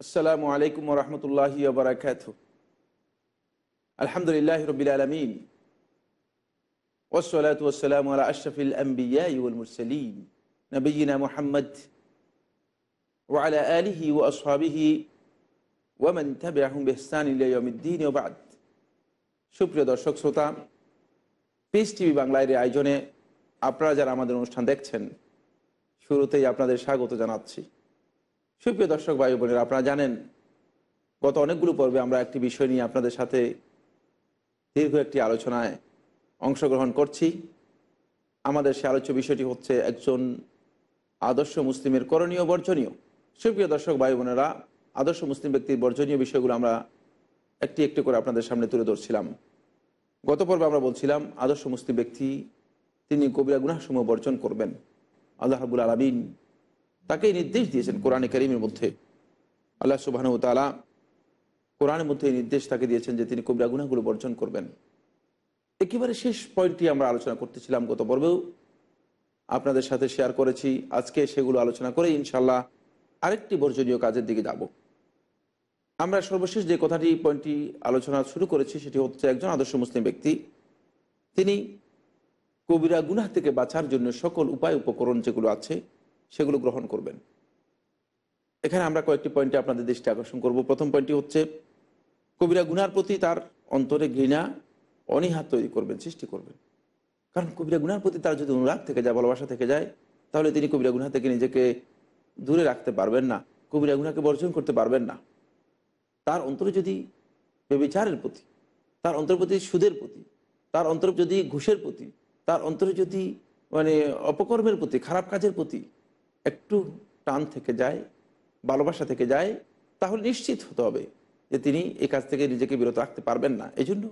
আসসালামু আলাইকুম রহমতুল্লাহ বারাকাত আলহামদুলিল্লাহ রবিল আলমিন। ওসলাত ওসালাম আলা আশরফিল আম্বিয়াউল নবীনা মোহাম্মদ ওয়ালা আলিহি ও আসহাবিহি ওয়ামান ইলা ইয়াউমিদ্দিন ওয়া সুপ্রিয় দর্শক, শ্রোতা পিস টিভি বাংলার আয়োজনে আপনারা যারা আমাদের অনুষ্ঠান দেখছেন, শুরুতেই আপনাদের স্বাগত জানাচ্ছি। সুপ্রিয় দর্শক ভাই বোনেরা, আপনারা জানেন গত অনেকগুলো পর্বে আমরা একটি বিষয় নিয়ে আপনাদের সাথে দীর্ঘ একটি আলোচনায় অংশগ্রহণ করছি। আমাদের সে আলোচ্য বিষয়টি হচ্ছে একজন আদর্শ মুসলিমের করণীয় বর্জনীয়। সুপ্রিয় দর্শক ভাই বোনেরা, আদর্শ মুসলিম ব্যক্তির বর্জনীয় বিষয়গুলো আমরা একটি একটি করে আপনাদের সামনে তুলে ধরছিলাম। গত পর্বে আমরা বলছিলাম, আদর্শ মুসলিম ব্যক্তি তিনি কবিরা গুনাহসমূহ বর্জন করবেন। আল্লাহ রাবুল আলমিন তাকেই নির্দেশ দিয়েছেন কোরআনে করিমের মধ্যে। আল্লাহ সুবাহ তালা কোরআনের মধ্যে এই নির্দেশ তাকে দিয়েছেন যে তিনি কবিরা গুনাগুলো বর্জন করবেন। একেবারে শেষ পয়েন্টটি আমরা আলোচনা করতেছিলাম গত পর্বেও। আপনাদের সাথে শেয়ার করেছি। আজকে সেগুলো আলোচনা করে ইনশাল্লাহ আরেকটি বর্জনীয় কাজের দিকে যাব। আমরা সর্বশেষ যে কথাটি, পয়েন্টটি আলোচনা শুরু করেছি সেটি হচ্ছে একজন আদর্শ মুসলিম ব্যক্তি। তিনি কবিরা গুনাহ থেকে বাঁচার জন্য সকল উপায়, উপকরণ যেগুলো আছে সেগুলো গ্রহণ করবেন। এখানে আমরা কয়েকটি পয়েন্টে আপনাদের দৃষ্টি আকর্ষণ করব। প্রথম পয়েন্টটি হচ্ছে, কবিরা গুনার প্রতি তার অন্তরে ঘৃণা, অনীহা তৈরি করবেন, সৃষ্টি করবেন। কারণ কবিরা গুনার প্রতি তার যদি অনুরাগ থেকে যায়, ভালোবাসা থেকে যায়, তাহলে তিনি কবিরা গুনা থেকে নিজেকে দূরে রাখতে পারবেন না, কবিরা গুনাকে বর্জন করতে পারবেন না। তার অন্তরে যদি বেবিচারের প্রতি, তার অন্তর প্রতি সুদের প্রতি, তার অন্তর যদি ঘুষের প্রতি, তার অন্তরে যদি মানে অপকর্মের প্রতি, খারাপ কাজের প্রতি একটু টান থেকে যায়, ভালোবাসা থেকে যায়, তাহলে নিশ্চিত হতে হবে যে তিনি এই কাজ থেকে নিজেকে বিরত রাখতে পারবেন না। এই জন্য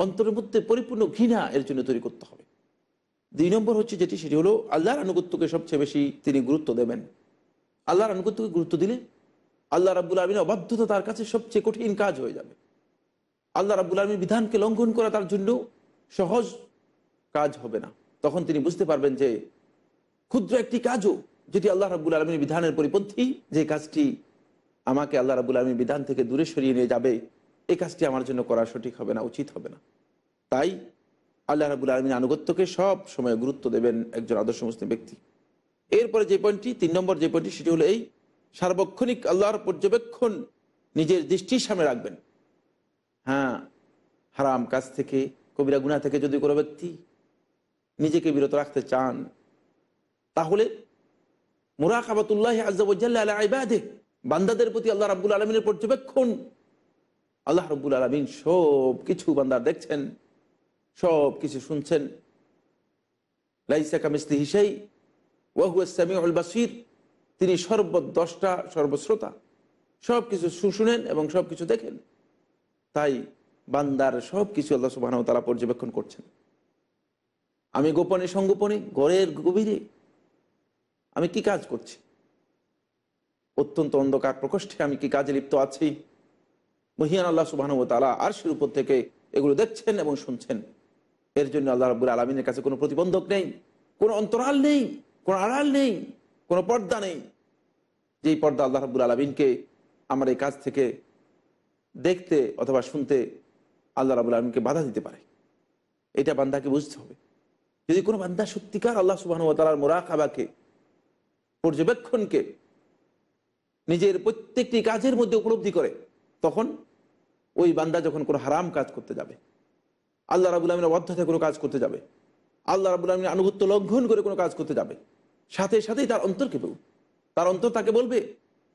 অন্তরের মধ্যে পরিপূর্ণ ঘৃণা এর জন্য তৈরি করতে হবে। দুই নম্বর হচ্ছে যেটি, সেটি হলো আল্লাহর আনুগত্যকে সবচেয়ে বেশি তিনি গুরুত্ব দেবেন। আল্লাহর আনুগত্যকে গুরুত্ব দিলে আল্লাহ রাবুল আলমিন অবাধ্যতা তার কাছে সবচেয়ে কঠিন কাজ হয়ে যাবে। আল্লাহ রাবুল আলমীর বিধানকে লঙ্ঘন করা তার জন্য সহজ কাজ হবে না। তখন তিনি বুঝতে পারবেন যে ক্ষুদ্র একটি কাজও যেটি আল্লাহ রাবুল আলমীর বিধানের পরিপন্থী যে কাজটি আমাকে আল্লাহ রাবুল আলমীর বিধান থেকে দূরে সরিয়ে নিয়ে যাবে এই কাজটি আমার জন্য করা সঠিক হবে না, উচিত হবে না। তাই আল্লাহ রাবুল আলমীর আনুগত্যকে সব সময় গুরুত্ব দেবেন একজন আদর্শ মুসলিম ব্যক্তি। এরপরে যে পয়েন্টটি, তিন নম্বর যে পয়েন্টটি, সেটি হলো এই, সার্বক্ষণিক আল্লাহর পর্যবেক্ষণ নিজের দৃষ্টির সামনে রাখবেন। হ্যাঁ হারাম কাজ থেকে, কবিরা গুণা থেকে যদি কোনো ব্যক্তি নিজেকে বিরত রাখতে চান, তাহলে মুরাকাবাতুল্লাহ আজ্লাহ আইবাদে বান্দাদের প্রতি আল্লাহ রাবুল আলমিনের পর্যবেক্ষণ। আল্লাহ রব্বুল আলমিন সব কিছু বান্দার দেখছেন সব কিছু শুনছেন লাইসাকা মিস্তি হিসাই ওয়াহুয়াসামি বাসির। তিনি সর্বদ্রষ্টা, সর্বশ্রোতা। সব কিছু শুনেন এবং সব কিছু দেখেন। তাই বান্দার সব কিছু আল্লাহ সুবাহ তারা পর্যবেক্ষণ করছেন। আমি গোপনে, সংগোপনে, ঘরের গভীরে আমি কি কাজ করছি? অত্যন্ত অন্ধকার প্রকোষ্ঠে আমি কি কাজে লিপ্ত আছি? মহিয়ান আল্লাহ সুবাহ তালা আরশের উপর থেকে এগুলো দেখছেন এবং শুনছেন। এর জন্য আল্লাহ রাবুল আলমিনের কাছে কোনো প্রতিবন্ধক নেই, কোনো অন্তরাল নেই, কোনো আড়াল নেই, কোনো পর্দা নেই। যেই পর্দা আল্লাহ রাবুল আলমিনকে আমার এই কাজ থেকে দেখতে অথবা শুনতে আল্লাহ রাবুল আলমিনকে বাধা দিতে পারে। এটা বান্দাকে বুঝতে হবে। যদি কোনো বান্দা সত্যিকার আল্লাহ সুবাহ তালার মোরাকাবাকে পর্যবেক্ষণকে নিজের প্রত্যেকটি কাজের মধ্যে উপলব্ধি করে, তখন ওই বান্দা যখন কোনো হারাম কাজ করতে যাবে, আল্লাহ রাবুল আলমিনের অধ্যতায় কোনো কাজ করতে যাবে, আল্লাহ রাবুল আলমিনের আনুগত্য লঙ্ঘন করে কোনো কাজ করতে যাবে, সাথে সাথেই তার অন্তর কেঁপে তার অন্তর তাকে বলবে,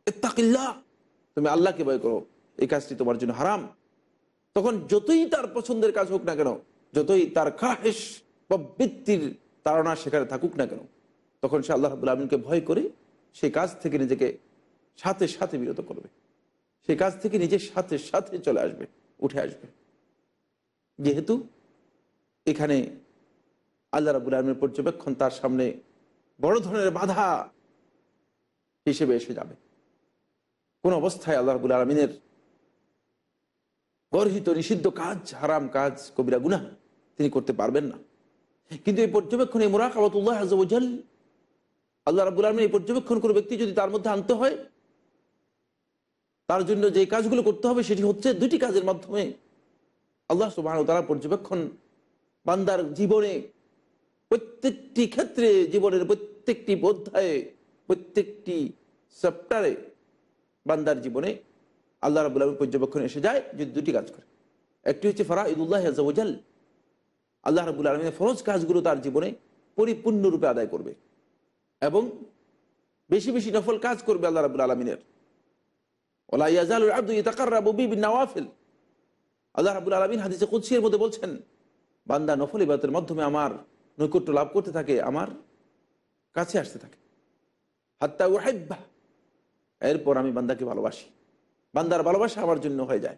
ইত্তাকিল্লাহ, তুমি আল্লাহকে ভয় করো, এই কাজটি তোমার জন্য হারাম। তখন যতই তার পছন্দের কাজ হোক না কেন, যতই তার খাহেস বা বৃত্তির তাড়না সেখানে থাকুক না কেন তখন সে আল্লাহ রাবুল আলমিনকে ভয় করে সেই কাজ থেকে নিজেকে সাথে সাথে বিরত করবে। সেই কাজ থেকে নিজের সাথে সাথে চলে আসবে, উঠে আসবে। যেহেতু এখানে আল্লাহ রাবুল আলমের পর্যবেক্ষণ তার সামনে বড় ধরনের বাধা হিসেবে এসে যাবে। কোন অবস্থায় আল্লাহ রাবুল আলমিনের গর্হিত, নিষিদ্ধ কাজ, হারাম কাজ, কবিরা গুনা তিনি করতে পারবেন না। কিন্তু এই পর্যবেক্ষণে মোরাকাবাতুল্লাহ আজল আল্লাহ রাবুল আলমিন এই পর্যবেক্ষণ কোনো ব্যক্তি যদি তার মধ্যে আনতে হয়, তার জন্য যে কাজগুলো করতে হবে সেটি হচ্ছে দুটি কাজের মাধ্যমে আল্লাহ সুবাহ তারা পর্যবেক্ষণ বান্দার জীবনে প্রত্যেকটি ক্ষেত্রে, জীবনের প্রত্যেকটি অধ্যায়ে, প্রত্যেকটি চ্যাপ্টারে বান্দার জীবনে আল্লাহ রাবুল আলম পর্যবেক্ষণ এসে যায় যদি দুটি কাজ করে। একটি হচ্ছে ফরা ইদুল্লাহ আজাল আল্লাহ রাবুল আলমিনের ফরজ কাজগুলো তার জীবনে পরিপূর্ণরূপে আদায় করবে। এবং বেশি বেশি নফল কাজ করবে আল্লাহ রাবুল আলমিনের। ওলা ইয়াজাল আব্দু ইতাকার্রাবি নওয়াফিল আল্লাহ রাবুল আলমিন হাদিসে কুৎসির মধ্যে বলছেন, বান্দা নফল ইবাদতের মাধ্যমে আমার নৈকট্য লাভ করতে থাকে, আমার কাছে আসতে থাকে। হাত্তা ওয়াহেব্বা এরপর আমি বান্দাকে ভালোবাসি। বান্দার ভালোবাসা আমার জন্য হয়ে যায়।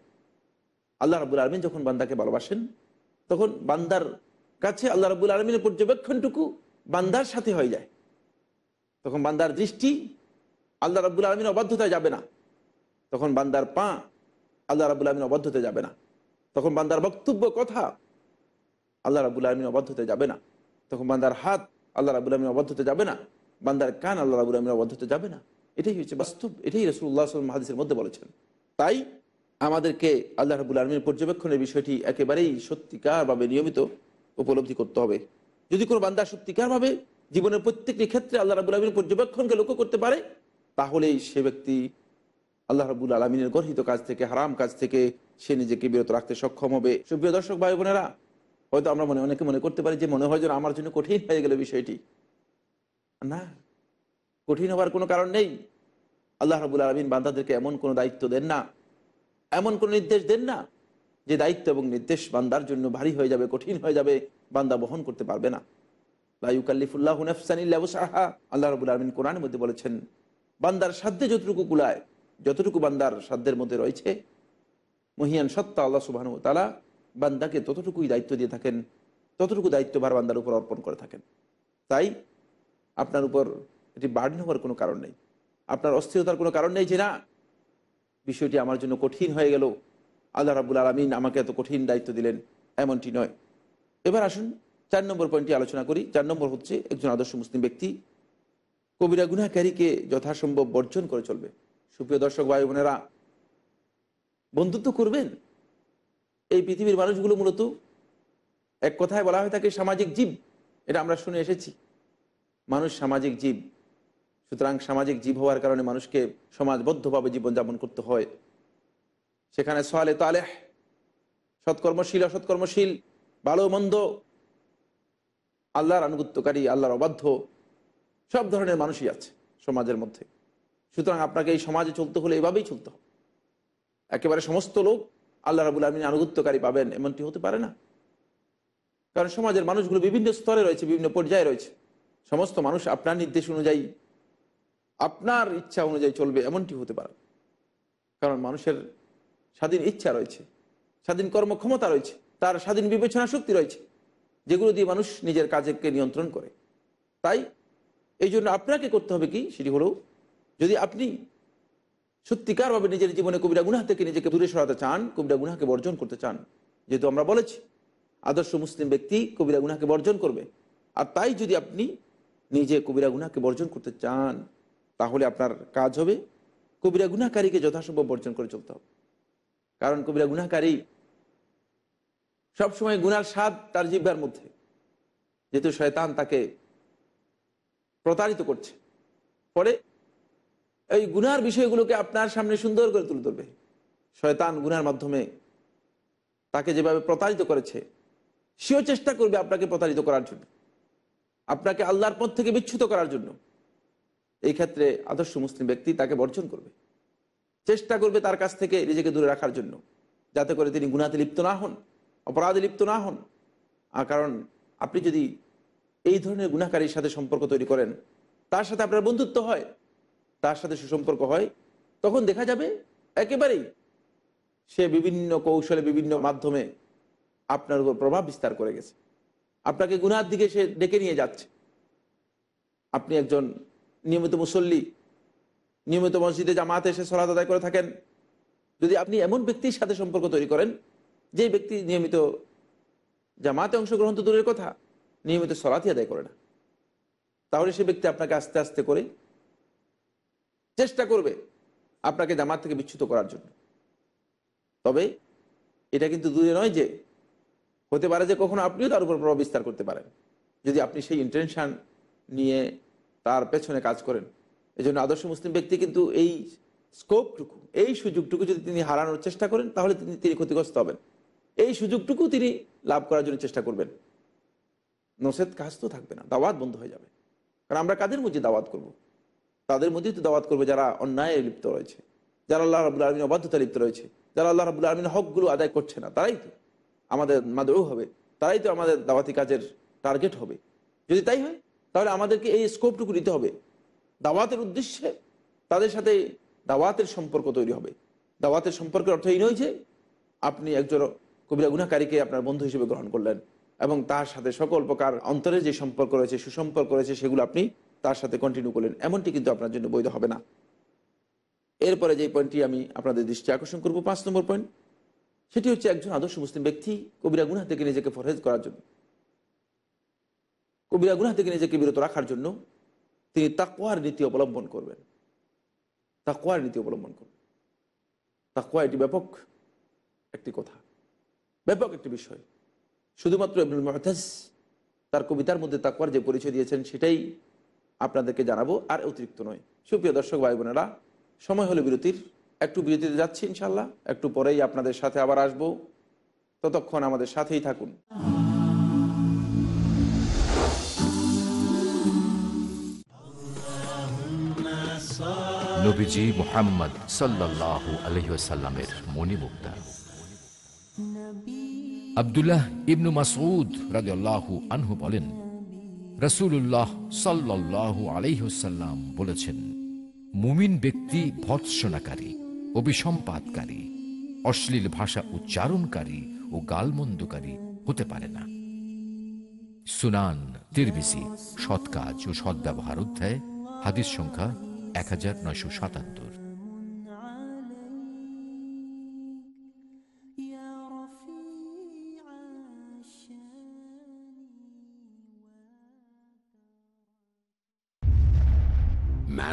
আল্লাহ রাবুল আলমিন যখন বান্দাকে ভালোবাসেন, তখন বান্দার কাছে আল্লাহ রাবুল আলমিনের পর্যবেক্ষণটুকু বান্দার সাথে হয়ে যায়। তখন বান্দার দৃষ্টি আল্লাহ রাবুল আলমিন অবাধ্যতায় যাবে না। তখন বান্দার পা আল্লাহ রাবুল আলমিন অবাধ্যতে যাবে না। তখন বান্দার বক্তব্য কথা আল্লাহ রাবুল আলমিন অবাধ্যতে যাবে না। তখন বান্দার হাত আল্লাহ রাবুল আলমিন অবাধ্যতে যাবে না। বান্দার কান আল্লাহ রাবুল আলমিন অবাধ্যতে যাবে না। এটাই হচ্ছে বাস্তব, এটাই রসুল্লাহ সাল্লাম হাদিসের মধ্যে বলেছেন। তাই আমাদেরকে আল্লাহ রাবুল আলমীর পর্যবেক্ষণের বিষয়টি একেবারেই সত্যিকারভাবে নিয়মিত উপলব্ধি করতে হবে। যদি কোনো বান্দা সত্যিকারভাবে জীবনের প্রত্যেকটি ক্ষেত্রে আল্লাহ রাবুল আলমীর পর্যবেক্ষণকে লক্ষ্য করতে পারে, তাহলেই সে ব্যক্তি আল্লাহ রাবুল আলমিনের গর্হিত কাজ থেকে, হারাম কাজ থেকে সে নিজেকে বিরত রাখতে সক্ষম হবে। সুপ্রিয় দর্শক, ভাই বোনেরা, হয়তো আমরা মনে, অনেকে মনে করতে পারি যে মনে হয় যেন আমার জন্য কঠিন হয়ে গেল বিষয়টি। না, কঠিন হওয়ার কোনো কারণ নেই। আল্লাহ রাবুল আলমিন বান্দাদেরকে এমন কোনো দায়িত্ব দেন না, এমন কোনো নির্দেশ দেন না যে দায়িত্ব এবং নির্দেশ বান্দার জন্য ভারী হয়ে যাবে, কঠিন হয়ে যাবে, বান্দা বহন করতে পারবে না। আল্লাহ মধ্যে বলেছেন, বান্দার সাধ্যে যতটুকু কুলায়, যতটুকু বান্দার সাধ্যের মধ্যে রয়েছে, মহিয়ান সত্তা আল্লাহ সুবাহন তালা বান্দাকে ততটুকুই দায়িত্ব দিয়ে থাকেন, ততটুকু দায়িত্বভার বান্দার উপর অর্পণ করে থাকেন। তাই আপনার উপর এটি বার্ডেন হওয়ার কোনো কারণ নেই। আপনার অস্থিরতার কোনো কারণ নেই যে না, বিষয়টি আমার জন্য কঠিন হয়ে গেল। আল্লাহ রাবুল আলমিন আমাকে এত কঠিন দায়িত্ব দিলেন, এমনটি নয়। এবার আসুন চার নম্বর পয়েন্টটি আলোচনা করি। চার নম্বর হচ্ছে একজন আদর্শ মুসলিম ব্যক্তি কবিরা গুনাকারীকে যথাসম্ভব বর্জন করে চলবে। সুপ্রিয় দর্শক, ভাই বোনেরা, বন্ধুত্ব করবেন? এই পৃথিবীর মানুষগুলো মূলত এক কথায় বলা হয় থাকে সামাজিক জীব। এটা আমরা শুনে এসেছি। মানুষ সামাজিক জীব। সুতরাং সামাজিক জীব হওয়ার কারণে মানুষকে সমাজবদ্ধভাবে জীবনযাপন করতে হয়। সেখানে সোয়ালে তালেহ, সৎকর্মশীল, অসৎকর্মশীল, ভালো মন্দ আল্লাহর আনুগত্যকারী, আল্লাহর অবাধ্য, সব ধরনের মানুষই আছে সমাজের মধ্যে। সুতরাং আপনাকে এই সমাজে চলতে হলে এভাবেই চলতে হবে। একেবারে সমস্ত লোক আল্লাহ রাবুল আলমিন আনুগত্যকারী পাবেন, এমনটি হতে পারে না। কারণ সমাজের মানুষগুলো বিভিন্ন স্তরে রয়েছে, বিভিন্ন পর্যায়ে রয়েছে। সমস্ত মানুষ আপনার নির্দেশ অনুযায়ী, আপনার ইচ্ছা অনুযায়ী চলবে, এমনটি হতে পারে। কারণ মানুষের স্বাধীন ইচ্ছা রয়েছে, স্বাধীন কর্মক্ষমতা রয়েছে, তার স্বাধীন বিবেচনা শক্তি রয়েছে। যেগুলো দিয়ে মানুষ নিজের কাজকে নিয়ন্ত্রণ করে। তাই এই জন্য আপনাকে করতে হবে কি? সেটি হলো, যদি আপনি সত্যিকারভাবে নিজের জীবনে কবিরা গুনাহ থেকে নিজেকে দূরে সরাতে চান, কবিরা গুনাহকে বর্জন করতে চান, যেহেতু আমরা বলেছি, আদর্শ মুসলিম ব্যক্তি কবিরা গুনাহকে বর্জন করবে। আর তাই যদি আপনি নিজে কবিরা গুনাহকে বর্জন করতে চান, তাহলে আপনার কাজ হবে কবিরা গুনাহকারীকে যথাসম্ভব বর্জন করে চলতে হবে। কারণ কবিরা গুনাহকারী সবসময় গুনার স্বাদ তার জিব্বার মধ্যে। যেহেতু শয়তান তাকে প্রতারিত করছে। পরে এই গুনার বিষয়গুলোকে আপনার সামনে সুন্দর করে তুলে ধরবে। শয়তান গুনার মাধ্যমে তাকে যেভাবে প্রতারিত করেছে, সেও চেষ্টা করবে আপনাকে প্রতারিত করার জন্য। আপনাকে আল্লাহর পথ থেকে বিচ্ছুত করার জন্য। এই ক্ষেত্রে আদর্শ মুসলিম ব্যক্তি তাকে বর্জন করবে। চেষ্টা করবে তার কাছ থেকে নিজেকে দূরে রাখার জন্য, যাতে করে তিনি গুণাতে লিপ্ত না হন। অপরাধে লিপ্ত না হন। কারণ আপনি যদি এই ধরনের গুণাকারীর সাথে সম্পর্ক তৈরি করেন, তার সাথে আপনার বন্ধুত্ব হয়, তার সাথে সুসম্পর্ক হয়, তখন দেখা যাবে একেবারেই সে বিভিন্ন কৌশলে, বিভিন্ন মাধ্যমে আপনার উপর প্রভাব বিস্তার করে গেছে। আপনাকে গুনার দিকে সে ডেকে নিয়ে যাচ্ছে। আপনি একজন নিয়মিত মুসল্লি, নিয়মিত মসজিদে জামাতে এসে সলাত আদায় করে থাকেন। যদি আপনি এমন ব্যক্তির সাথে সম্পর্ক তৈরি করেন যে ব্যক্তি নিয়মিত জামাতে অংশগ্রহণ তো দূরের কথা, নিয়মিত সলাতি আদায় করে না। তাহলে সে ব্যক্তি আপনাকে আস্তে আস্তে করে চেষ্টা করবে আপনাকে জামাত থেকে বিচ্যুত করার জন্য। তবে এটা কিন্তু দূরে নয় যে, হতে পারে যে কখনো আপনিও তার উপর প্রভাব বিস্তার করতে পারেন। যদি আপনি সেই ইন্টেনশন নিয়ে তার পেছনে কাজ করেন এই জন্য আদর্শ মুসলিম ব্যক্তি কিন্তু এই স্কোপটুকু এই সুযোগটুকু যদি তিনি হারানোর চেষ্টা করেন, তাহলে তিনি তিনি ক্ষতিগ্রস্ত হবেন। এই সুযোগটুকু তিনি লাভ করার জন্য চেষ্টা করবেন। নসেদ কাজ তো থাকবে না, দাওয়াত বন্ধ হয়ে যাবে। কারণ আমরা কাদের মধ্যে দাওয়াত করব। তাদের মধ্যেই তো দাওয়াত করবে যারা অন্যায় লিপ্ত রয়েছে, যারা আল্লাহ রাবুল আলমিন অবাধ্যতা লিপ্ত রয়েছে, যারা আল্লাহ রাবুল আলমিন হকগুলো আদায় করছে না, তারাই তো আমাদের মাদেও হবে, তারাই তো আমাদের দাওয়াতি কাজের টার্গেট হবে। যদি তাই হয়, তাহলে আমাদেরকে এই স্কোপটুকু নিতে হবে। দাওয়াতের উদ্দেশ্যে তাদের সাথে দাওয়াতের সম্পর্ক তৈরি হবে। দাওয়াতের সম্পর্কের অর্থ এই নয় যে আপনি একজন কবিরা গুনাকারীকে আপনার বন্ধু হিসেবে গ্রহণ করলেন এবং তার সাথে সকল প্রকার অন্তরে যে সম্পর্ক রয়েছে, সুসম্পর্ক রয়েছে, সেগুলো আপনি তার সাথে কন্টিনিউ করলেন। এমনটি কিন্তু আপনার জন্য বৈধ হবে না। এরপরে যে পয়েন্টটি আমি আপনাদের দৃষ্টি আকর্ষণ করব, পাঁচ নম্বর পয়েন্ট সেটি হচ্ছে একজন আদর্শ মুসলিম ব্যক্তি কবিরা গুনা থেকে নিজেকে ফরহেজ করার জন্য। কবিরা গুনা থেকে নিজেকে বিরত রাখার জন্য তিনি তাকুয়ার নীতি অবলম্বন করবেন। তাকুয়ার নীতি অবলম্বন করবেন। তাকুয়া এটি ব্যাপক একটি কথা। ব্যাপক একটি বিষয়। শুধুমাত্র ইবনুল মহতাজ তার কবিতার মধ্যে তাকুয়ার যে পরিচয় দিয়েছেন, সেটাই আপনাদেরকে জানাব, আর অতিরিক্ত নয়। সুপ্রিয় দর্শক, ভাই বোনেরা, সময় হলো বিরতির। একটু বিরতিতে যাচ্ছি ইনশাল্লাহ একটু পরেই আপনাদের সাথে আবার আসব। ততক্ষণ আমাদের সাথেই থাকুন। নবীজি মোহাম্মদ সাল্লাহ আলহিসাল্লামের মণিমুক্তা। আবদুল্লাহ ইবনু মাসউদ রাজু আনহু বলেন রসুল্লাহ সাল্লাহ আলহিহসাল্লাম বলেছেন, মুমিন ব্যক্তি ভৎসনাকারী অভিসম্পাদকারী অশ্লীল ভাষা উচ্চারণকারী ও গালমন্দকারী হতে পারে না। সুনান তিরবিসি সৎ কাজ ও সদ্ব্যবহার অধ্যায়, হাদিস সংখ্যা এক হাজার নয়শো সাতাত্তর।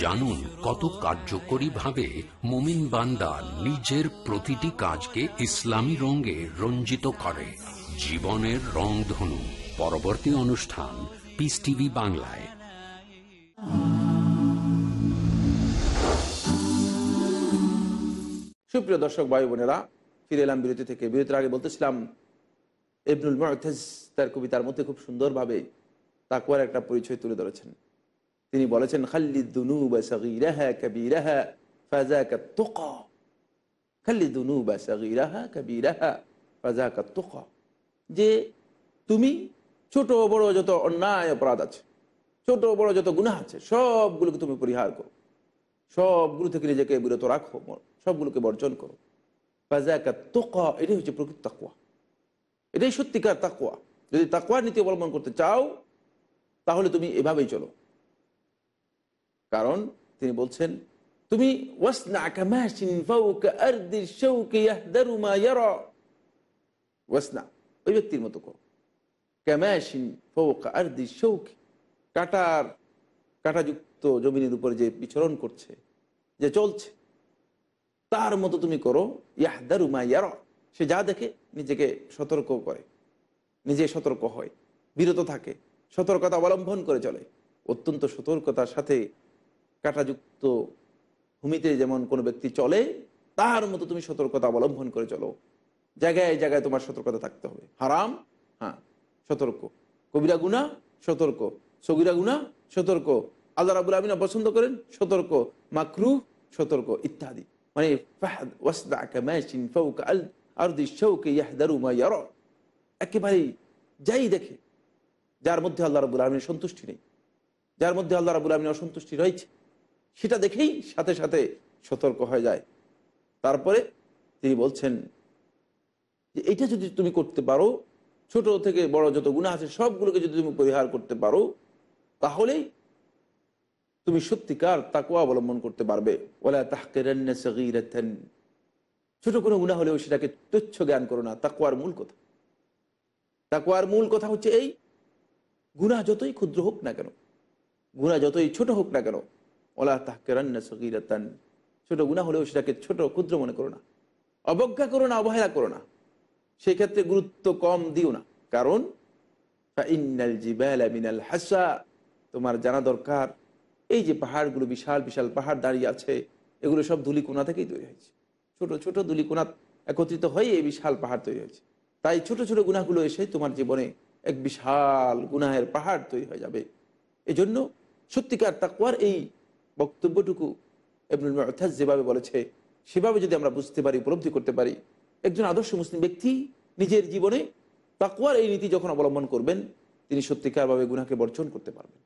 জানুন কত কার্যকরী ভাবে মোমিন বান্দা নিজের প্রতিটি কাজকে ইসলামী রঙে রঞ্জিত করে। জীবনের রংধনু। পরবর্তী অনুষ্ঠান পিস টিভি বাংলায়। সুপ্রিয় দর্শক, ভাই বোনেরা, ফিরে এলাম বিরতি থেকে। বিরতির আগে বলতেছিলাম, ইবনুল মুআতাজ তার কবিতার মধ্যে খুব সুন্দরভাবে তাকুয়ার একটা পরিচয় তুলে ধরেছেন। তিনি বলেছেন যে তুমি ছোট বড় যত অন্যায় অপরাধ আছে, ছোট বড় যত গুনাহ আছে, সবগুলোকে তুমি পরিহার করো। সবগুলো থেকে নিজেকে বিরত রাখো সবগুলোকে বর্জন করো। তোকা, এটাই হচ্ছে প্রকৃত তাকুয়া এটাই সত্যিকার তাকুয়া যদি তাকুয়ার নীতি অবলম্বন করতে চাও, তাহলে তুমি এভাবেই চলো। কারণ তিনি বলছেন, তুমি ওই ব্যক্তির মতো শাওকি কাটার, কাটাযুক্ত জমিনের উপরে যে বিচরণ করছে, যে চলছে, তার মতো তুমি করো, ইয়াহদারু মা ইয়ারা। সে যা দেখে নিজেকে সতর্ক করে, নিজে সতর্ক হয়, বিরত থাকে, সতর্কতা অবলম্বন করে চলে। অত্যন্ত সতর্কতার সাথে কাটাযুক্ত ভূমিতে যেমন কোনো ব্যক্তি চলে তার মতো তুমি সতর্কতা অবলম্বন করে চলো। জায়গায় জায়গায় তোমার সতর্কতা থাকতে হবে। হারাম হ্যাঁ সতর্ক। কবিরা গুণা, সতর্ক। সগিরা গুণা, সতর্ক। আল্লাহ রাবুল আমিনা পছন্দ করেন, সতর্ক। মাকরু সতর্ক। ইত্যাদি। মানে একেবারেই যাই দেখে, যার মধ্যে আল্লাহ রাবুল আলমীর সন্তুষ্টি নেই। যার মধ্যে আল্লাহ রাবুল আলমীর অসন্তুষ্টি রয়েছে। সেটা দেখেই সাথে সাথে সতর্ক হয়ে যায়। তারপরে তিনি বলছেন যে এটা যদি তুমি করতে পারো, ছোট থেকে বড় যত গুণা আছে সবগুলোকে যদি তুমি পরিহার করতে পারো, তাহলেই তুমি সত্যিকার তাকুয়া অবলম্বন করতে পারবে। ছোট কোনো গুণা হলেও সেটাকে তুচ্ছ জ্ঞান করো না তাকুয়ার মূল কথা। তাকুয়ার মূল কথা হচ্ছে এই, গুণা যতই ক্ষুদ্র হোক না কেন, গুণা যতই ছোট হোক না কেন ওলা তাহকেরান্না সগীরাতান। ছোট গুণা হলেও সেটাকে ছোট ক্ষুদ্র মনে করো না। অবজ্ঞা করো না, অবহেলা করো না। সেই ক্ষেত্রে গুরুত্ব কম দিও না। কারণ, ফাইন্নাল জিবালা মিনাল হাসা, তোমার জানা দরকার। এই যে পাহাড়গুলো বিশাল বিশাল পাহাড় দাঁড়িয়ে আছে, এগুলো সব ধুলিকোনা থেকেই তৈরি হয়েছে। ছোট ছোট ধুলিকোনা একত্রিত হয়ে এই বিশাল পাহাড় তৈরি হয়েছে। তাই ছোট ছোট গুণাগুলো এসে তোমার জীবনে এক বিশাল গুনাহের পাহাড় তৈরি হয়ে যাবে। এই জন্য সত্যিকার তাকুয়ার এই বক্তব্যটুকু এবনুল অর্থাৎ যেভাবে বলেছে, সেভাবে যদি আমরা বুঝতে পারি, উপলব্ধি করতে পারি, একজন আদর্শ মুসলিম ব্যক্তি নিজের জীবনে তাকুয়ার এই নীতি যখন অবলম্বন করবেন, তিনি সত্যিকারভাবে গুনাকে বর্জন করতে পারবেন।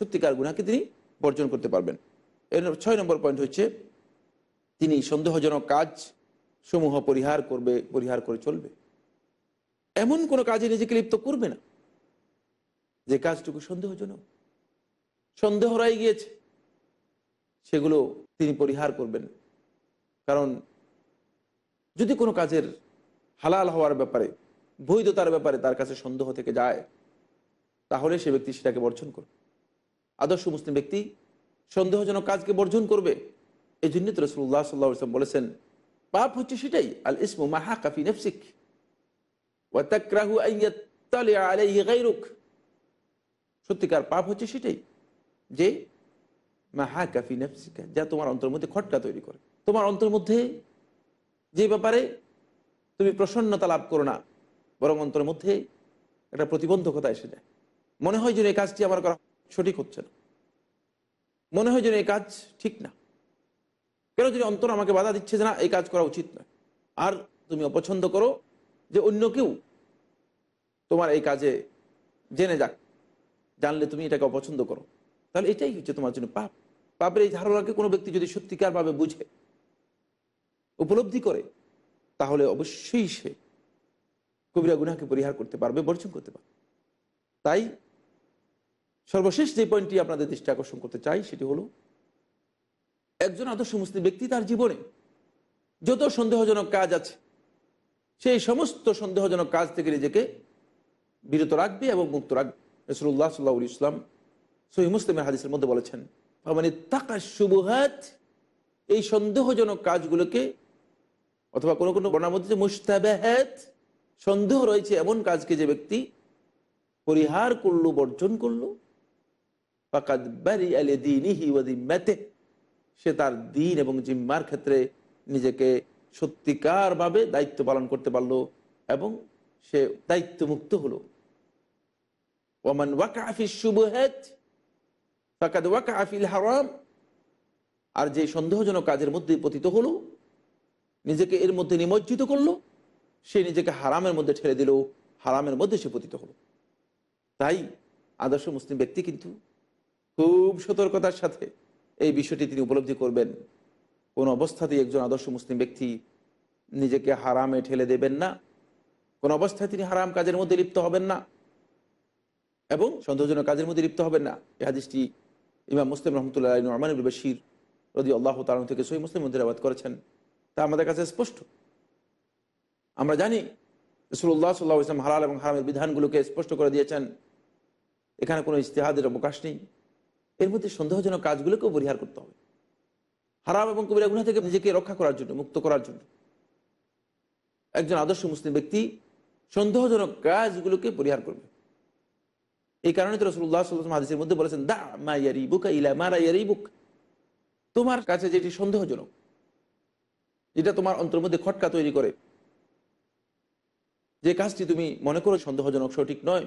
সত্যিকার গুনাকে তিনি বর্জন করতে পারবেন। এর ছয় নম্বর পয়েন্ট হচ্ছে, তিনি সন্দেহজনক কাজ সমূহ পরিহার করবে, পরিহার করে চলবে। এমন কোনো কাজে নিজেকে লিপ্ত করবে না, যে কাজটুকু সন্দেহজনক। সন্দেহ রয়ে গিয়েছে। সেগুলো তিনি পরিহার করবেন। কারণ যদি কোনো কাজের হালাল হওয়ার ব্যাপারে, বৈধতার ব্যাপারে তার কাছে সন্দেহ থেকে যায়, তাহলে সে ব্যক্তি সেটাকে বর্জন করবে। আদর্শ মুসলিম ব্যক্তি সন্দেহজনক কাজকে বর্জন করবে। এই জন্য তো রসুল্লাহ সাল্লাহ ইসলাম বলেছেন, পাপ হচ্ছে সেটাই, আল ইসমু মাহা কাফি নেফসিক। সত্যিকার পাপ হচ্ছে সেটাই, যে মাহা কাফি নেফসিকা, যা তোমার অন্তর মধ্যে খটকা তৈরি করে। তোমার অন্তর মধ্যে যে ব্যাপারে তুমি প্রসন্নতা লাভ করো না, বরং অন্তরের মধ্যে একটা প্রতিবন্ধকতা এসে যায়। মনে হয় যেন এই কাজটি আমার করা সঠিক হচ্ছে না। মনে হয় যেন এই কাজ ঠিক না। কেন যদি অন্তর আমাকে বাধা দিচ্ছে যে না, এই কাজ করা উচিত নয়। আর তুমি অপছন্দ করো যে অন্য কেউ তোমার এই কাজে জেনে যাক, জানলে তুমি এটাকে অপছন্দ করো। তাহলে এটাই হচ্ছে তোমার জন্য পাপ। পাপের এই ধারণাকে কোনো ব্যক্তি যদি সত্যিকারভাবে বুঝে, উপলব্ধি করে, তাহলে অবশ্যই সে কবিরা গুনাকে পরিহার করতে পারবে, বর্জন করতে পারবে। তাই সর্বশেষ যে পয়েন্টটি আপনাদের দৃষ্টি আকর্ষণ করতে চাই, সেটি হলো, একজন আদর্শ মুসলিম ব্যক্তি তার জীবনে যত সন্দেহজনক কাজ আছে, সেই সমস্ত সন্দেহজনক কাজ থেকে নিজেকে বিরত রাখবে এবং মুক্ত রাখবে। রসুল্লাহ সাল্লাহ ইসলাম সহি মুসলিমের হাদিসের মধ্যে বলেছেন মানে তাকা শুভহাত এই সন্দেহজনক কাজগুলোকে অথবা কোনো কোনো বর্ণার মধ্যে মুস্তাবাহাত সন্দেহ রয়েছে এমন কাজকে যে ব্যক্তি পরিহার করল, বর্জন করল। আলে সে তার দিন এবং জিম্মার ক্ষেত্রে নিজেকে সত্যিকারভাবে দায়িত্ব পালন করতে পারল এবং সে দায়িত্বমুক্ত হলো। ওমান ওয়াকাফি শুভহাত ফাকাদ ওয়াকাফিল হারাম, আর যে সন্দেহজনক কাজের মধ্যে পতিত হলো, নিজেকে এর মধ্যে নিমজ্জিত করল, সে নিজেকে হারামের মধ্যে ঠেলে দিল, হারামের মধ্যে সে পতিত হলো। তাই আদর্শ মুসলিম ব্যক্তি কিন্তু খুব সতর্কতার সাথে এই বিষয়টি তিনি উপলব্ধি করবেন। কোন অবস্থাতেই একজন আদর্শ মুসলিম ব্যক্তি নিজেকে হারামে ঠেলে দেবেন না। কোন অবস্থায় তিনি হারাম কাজের মধ্যে লিপ্ত হবেন না। এবং সন্দেহজনক কাজের মধ্যে লিপ্ত হবেন না। এই হাদিসটি ইমাম মুসলিম রহমতুল্লাহ নরমান বশির রদি আল্লাহ তালন থেকে সহি মুসলিম মধ্যে আবাদ করেছেন। তা আমাদের কাছে স্পষ্ট। আমরা জানি রসুল্লাহ সাল্লাহ ইসলাম হালাল এবং হারামের বিধানগুলোকে স্পষ্ট করে দিয়েছেন। এখানে কোনো ইস্তেহাদের অবকাশ নেই। এর মধ্যে সন্দেহজনক কাজগুলোকেও পরিহার করতে হবে। হারাম এবং কবিরা গুণা থেকে নিজেকে রক্ষা করার জন্য, মুক্ত করার জন্য। একজন আদর্শ মুসলিম ব্যক্তি সন্দেহজনক কাজগুলোকে পরিহার করবে। এই কারণে তো রসুল্লাহ মধ্যে বলেছেন, দা মা ইয়ারি বুক ইলা মারা ইয়ারি বুক তোমার কাছে যেটি সন্দেহজনক, যেটা তোমার অন্তর মধ্যে খটকা তৈরি করে, যে কাজটি তুমি মনে করো সন্দেহজনক, সঠিক নয়।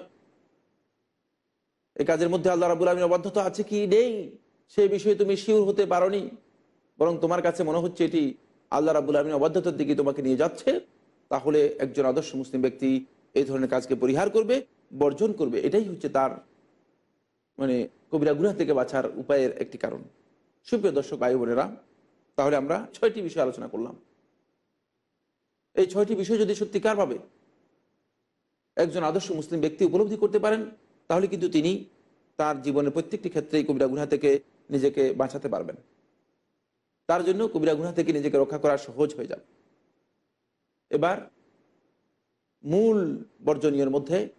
এই কাজের মধ্যে আল্লাহ রাবুল আলমীর অবাধ্যতা আছে কি নেই? সে বিষয়ে তুমি শিওর হতে পারোনি। বরং তোমার কাছে মনে হচ্ছে এটি আল্লাহ রাবুল আলমীর অবাধ্যতার দিকে তোমাকে নিয়ে যাচ্ছে। তাহলে একজন আদর্শ মুসলিম ব্যক্তি এই ধরনের কাজকে পরিহার করবে। বর্জন করবে, এটাই হচ্ছে তার মানে কবিরা গুনা থেকে বাঁচার উপায়ের একটি কারণ। সুপ্রিয় দর্শক, ভাই বোনেরা, তাহলে আমরা ছয়টি বিষয় আলোচনা করলাম। এই ছয়টি বিষয় যদি সত্যিকারভাবে একজন আদর্শ মুসলিম ব্যক্তি উপলব্ধি করতে পারেন, তাহলে কিন্তু তিনি তার জীবনের প্রত্যেকটি ক্ষেত্রেই কবিরা গুনা থেকে নিজেকে বাঁচাতে পারবেন। তার জন্য কবিরা গুনা থেকে নিজেকে রক্ষা করা সহজ হয়ে যাবে। এবার মূল বর্জনীয়ের মধ্যে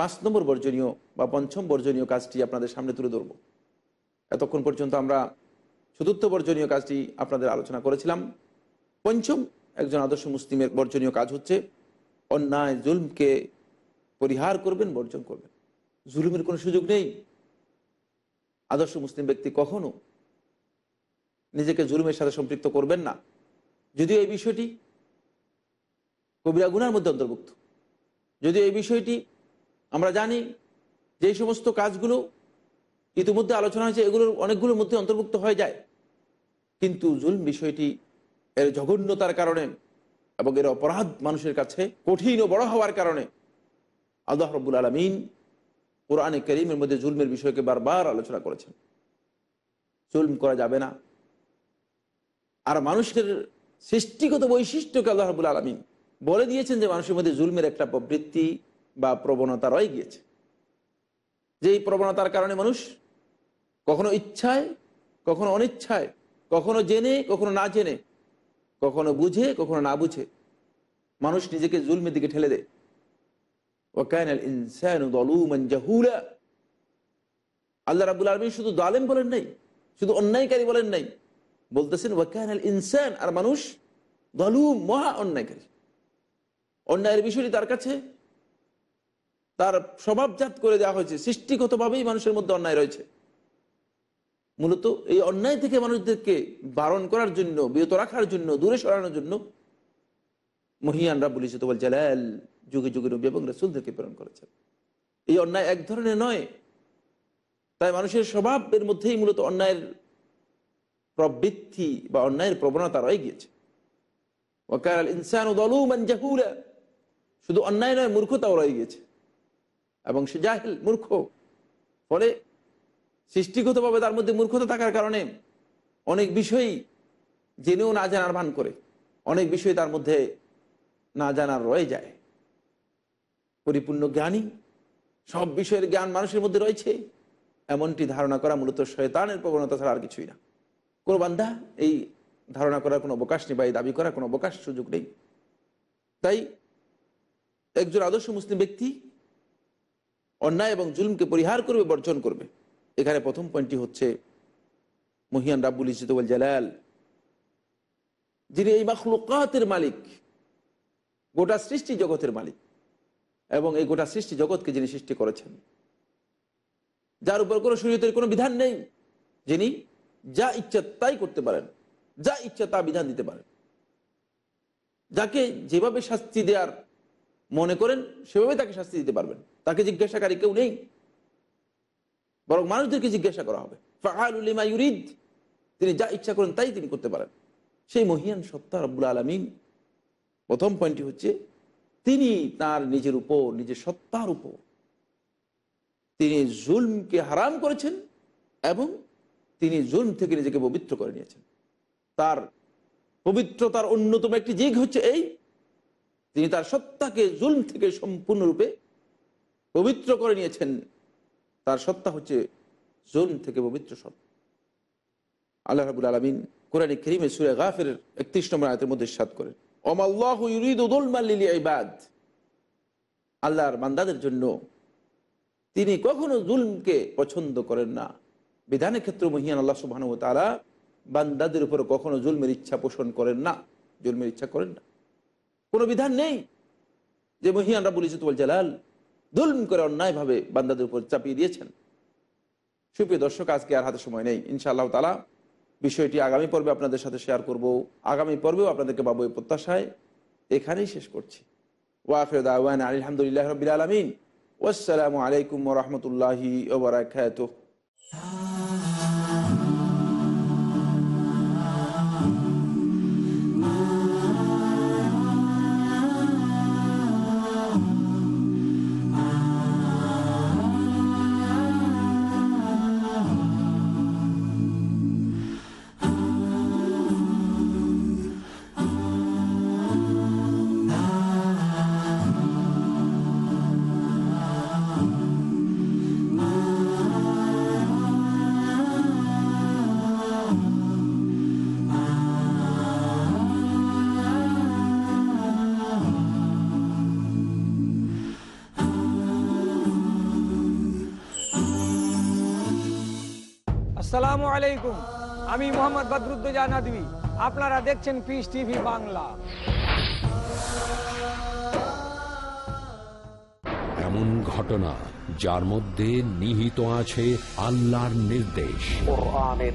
পাঁচ নম্বর বর্জনীয় বা পঞ্চম বর্জনীয় কাজটি আপনাদের সামনে তুলে ধরব। এতক্ষণ পর্যন্ত আমরা চতুর্থ বর্জনীয় কাজটি আপনাদের আলোচনা করেছিলাম। পঞ্চম একজন আদর্শ মুসলিমের বর্জনীয় কাজ হচ্ছে অন্যায়, জুলমকে পরিহার করবেন, বর্জন করবেন। জুলুমের কোনো সুযোগ নেই। আদর্শ মুসলিম ব্যক্তি কখনো নিজেকে জুলুমের সাথে সম্পৃক্ত করবেন না। যদিও এই বিষয়টি কবিরা গুনার মধ্যে অন্তর্ভুক্ত। যদিও এই বিষয়টি আমরা জানি যে সমস্ত কাজগুলো ইতিমধ্যে আলোচনা হয়েছে, এগুলোর অনেকগুলোর মধ্যে অন্তর্ভুক্ত হয়ে যায়। কিন্তু জুলম বিষয়টি এর জঘন্যতার কারণে এবং এর অপরাধ মানুষের কাছে কঠিন ও বড় হওয়ার কারণে আল্লাহ রব্বুল আলমিন কোরআনে করিমের মধ্যে জুলমের বিষয়কে বারবার আলোচনা করেছেন। জুলম করা যাবে না। আর মানুষের সৃষ্টিগত বৈশিষ্ট্যকে আল্লাহ রবুল আলমিন বলে দিয়েছেন যে মানুষের মধ্যে জুলমের একটা প্রবৃত্তি বা প্রবণতা রয়ে গিয়েছে। যে এই প্রবণতার কারণে মানুষ কখনো ইচ্ছায়, কখনো অনিচ্ছায়, কখনো জেনে, কখনো না জেনে, কখনো বুঝে, কখনো না বুঝে মানুষ নিজেকে জুলমের দিকে ঠেলে দেয়। আল্লাহ রাবুল আলমী শুধু দালেম বলেন নাই, শুধু অন্যায়কারী বলেন নাই, বলতেছেন ওয়াকান আল ইনসান আর মানুষ দলুম, মহা অন্যায়কারী। অন্যায়ের বিষয়টি তার কাছে তার স্বভাবজাত করে দেওয়া হয়েছে। সৃষ্টিগতভাবেই মানুষের মধ্যে অন্যায় রয়েছে। মূলত এই অন্যায় থেকে মানুষদেরকে বারণ করার জন্য, বিরত রাখার জন্য, দূরে সরানোর জন্য মহিয়ান বলেছে ইসতবল জালাল যুগে যুগে নবী এবং রসুলদেরকে প্রেরণ করেছেন। এই অন্যায় এক ধরনের নয়। তাই মানুষের স্বভাবের মধ্যেই মূলত অন্যায়ের প্রবৃত্তি বা অন্যায়ের প্রবণতা রয়ে গিয়েছে। ওকাল ইনসান শুধু অন্যায় নয়, মূর্খতাও রয়ে গিয়েছে। এবং সে জাহিল, মূর্খ। ফলে সৃষ্টিগতভাবে তার মধ্যে মূর্খতা থাকার কারণে অনেক বিষয়ই জেনেও না জানার ভান করে। অনেক বিষয় তার মধ্যে না জানার রয়ে যায়। পরিপূর্ণ জ্ঞানী, সব বিষয়ের জ্ঞান মানুষের মধ্যে রয়েছে। এমনটি ধারণা করা মূলত শয়তানের প্রবণতা ছাড়া আর কিছুই না। কোনো বান্ধা এই ধারণা করার কোনো অবকাশ নেই বা এই দাবি করার কোনো অবকাশ সুযোগ নেই। তাই একজন আদর্শ মুসলিম ব্যক্তি অন্যায় এবং জুলুমকে পরিহার করবে, বর্জন করবে। এখানে প্রথম পয়েন্টটি হচ্ছে মহিয়ান রাব্বুল ইজিতুল জালাল, যিনি এই মাখলুকাতের মালিক, গোটা সৃষ্টি জগতের মালিক এবং এই গোটা সৃষ্টি জগৎকে যিনি সৃষ্টি করেছেন। যার উপর কোনো শরীয়তের কোনো বিধান নেই, যিনি যা ইচ্ছা তাই করতে পারেন, যা ইচ্ছা তা বিধান দিতে পারেন। যাকে যেভাবে শাস্তি দেওয়ার মনে করেন, সেভাবে তাকে শাস্তি দিতে পারবেন। তাকে জিজ্ঞাসাকারী কেউ নেই। বরং মানুষদেরকে জিজ্ঞাসা করা হবে। তিনি যা ইচ্ছা করেন তাই তিনি করতে পারেন। সেই মহিয়ান সত্তা রব্বুল আলমিন, প্রথম পয়েন্টটি হচ্ছে, তিনি তার নিজের উপর, নিজের সত্তার উপর, তিনি জুলমকে হারাম করেছেন এবং তিনি জুলম থেকে নিজেকে পবিত্র করে নিয়েছেন। তার পবিত্রতার অন্যতম একটি দিক হচ্ছে এই, তিনি তার সত্তাকে জুলম থেকে সম্পূর্ণরূপে পবিত্র করে নিয়েছেন। তার সত্তা হচ্ছে জুলম থেকে পবিত্র সত্তা আল্লাহ রাবুল আলমিন কোরআন করিমে সুরে গাফের একত্রিশ নম্বর আয়তের মধ্যে সাদ করেন আল্লাহর বান্দাদের জন্য তিনি কখনো জুলমকে পছন্দ করেন না। বিধানের ক্ষেত্রে মহিয়ান আল্লাহ সুবাহ তারা বান্দাদের উপর কখনো জুলমের ইচ্ছা পোষণ করেন না, জুলমের ইচ্ছা করেন না। কোনো বিধান নেই যে মহিয়ান রাবুল ইজতুল জালাল জুলম করে অন্যায়ভাবে বান্দাদের উপর চাপিয়ে দিয়েছেন। সুপ্রিয় দর্শক, আজকে আর হাতে সময় নেই। ইনশাআল্লাহ তালা বিষয়টি আগামী পর্বে আপনাদের সাথে শেয়ার করব। আগামী পর্বেও আপনাদেরকে বাবু এই প্রত্যাশায়। এখানেই শেষ করছি। ওয়াফেদ আওয়ান আলহামদুলিল্লাহ রবিল আলমিন। ওয়াসালামু আলাইকুম রহমতুল্লাহি ওবরাকাত আসসালামু আলাইকুম। আমি মোহাম্মদ বদরুদ্দোজা নাদবি আপনারা দেখছেন পিস টিভি বাংলা। এমন ঘটনা যার মধ্যে নিহিত আছে আল্লাহর নির্দেশ। কোরআনের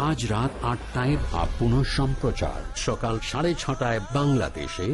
আজ রাত আটটায় বা পুনঃ সম্প্রচার সকাল সাড়ে ছটায় বাংলাদেশে